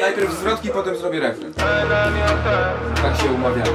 najpierw zwrotki, potem zrobię refren. Tak się umawiamy.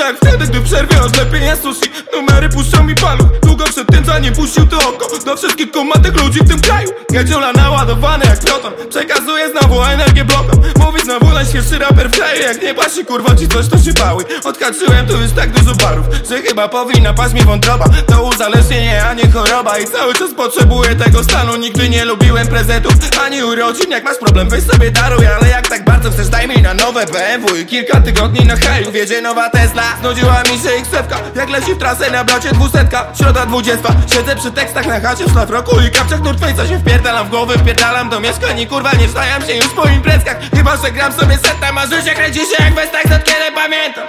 Się jak wtedy, gdy przerwie oślepienia sushi. Numery puszczą mi paluch Długo przed tym zanim puścił to oko. Do wszystkich kumatych ludzi w tym kraju. Jedziula naładowany jak proton. Przekazuję znowu energię blokom. Mówi znowu najświeższy raper w kraju Jak nie pasi kurwa ci coś to się pały Odkaczyłem tu już tak dużo barów Że chyba powinna paść mi wątroba. To uzależnienie, a nie choroba. I cały czas potrzebuję tego stanu. Nigdy nie lubiłem prezentów ani urodzin. Jak masz problem weź sobie daruj Ale jak tak bardzo chcesz daj mi na nowe BMW I kilka tygodni na haju. Wiedzie nowa Tesla Znudziła mi się XF-ka Jak leci w trasę na blocie dwusetka? Środa dwudziesta. Siedzę przy tekstach na chacie w szlafroku I kapciach Nordface'a się wpierdalam w głowę Wpierdalam do mieszkań i kurwa nie wstajam się już po imprezkach. Chyba, że gram sobie setem A życie kręci się jak westak od kiedy pamiętam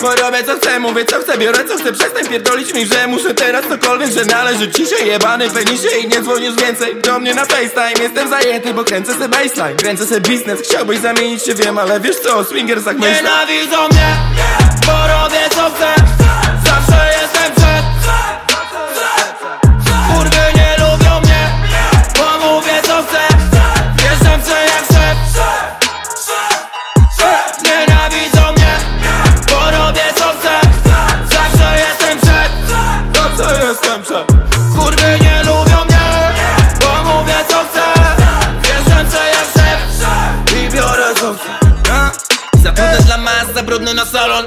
bo robię co chcę, mówię co chcę, biorę co chcę. Przestań pierdolić mi, że muszę teraz cokolwiek Że należy ci się jebany penisie I nie dzwonisz więcej do mnie na FaceTime. Jestem zajęty, bo kręcę se baseline. Kręcę se biznes, chciałbyś zamienić się, wiem Ale wiesz co, o swingersach myślę. Nienawidzą mnie, bo robię co chcę. Zawsze brudny na salon.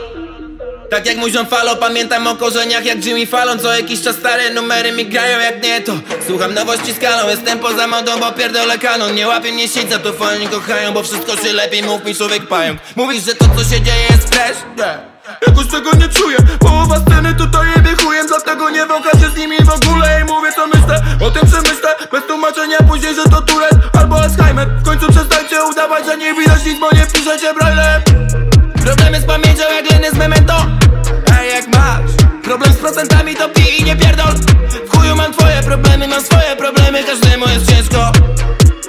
Tak jak mój ziom Falo, pamiętam o korzeniach jak Jimmy Fallon. Co jakiś czas stare numery mi grają jak nie to. Słucham nowości skalą, jestem poza modą, bo pierdolę kanon. Nie łapię mnie sieć, za to fani kochają Bo wszystko się lepiej, mów mi człowiek pająk. Mówisz, że to co się dzieje jest? Nie Jakoś tego nie czuję, połowa sceny tutaj jebie chujem Dlatego nie wącham się z nimi w ogóle I mówię co myślę, o tym przemyślę Bez tłumaczenia później, że to Tourette albo Alzheimer. W końcu przestańcie udawać, że nie widać nic, bo nie piszecie braille Problemy z pamięcią jak liny z memento. Ej jak masz? Problem z procentami to pij i nie pierdol. W chuju mam twoje problemy, mam swoje problemy. Każdemu jest ciężko.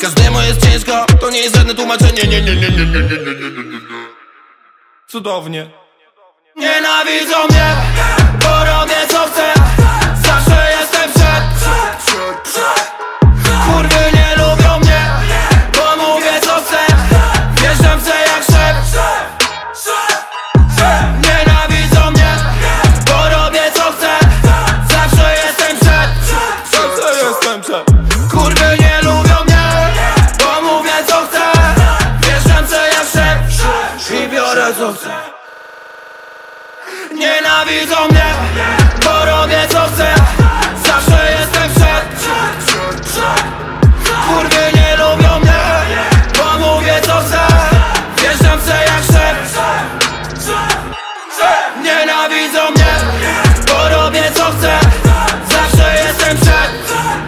Każdemu jest ciężko. To nie jest żadne tłumaczenie. Nie, nie, nie, nie, nie, nie, nie, nie, nie, nie. Cudownie. Nienawidzą mnie. Bo Nienawidzą mnie, bo robię co chcę. Zawsze jestem przed. Kurwy nie lubią mnie, bo mówię co chcę. Wjeżdżam se jak szef. Nienawidzą mnie, bo robię co chcę. Zawsze jestem przed.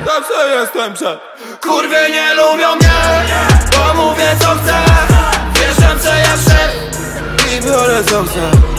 Zawsze jestem przed. Kurwy nie lubią mnie, bo mówię co chcę. Wjeżdżam se jak szef. I biorę co chcę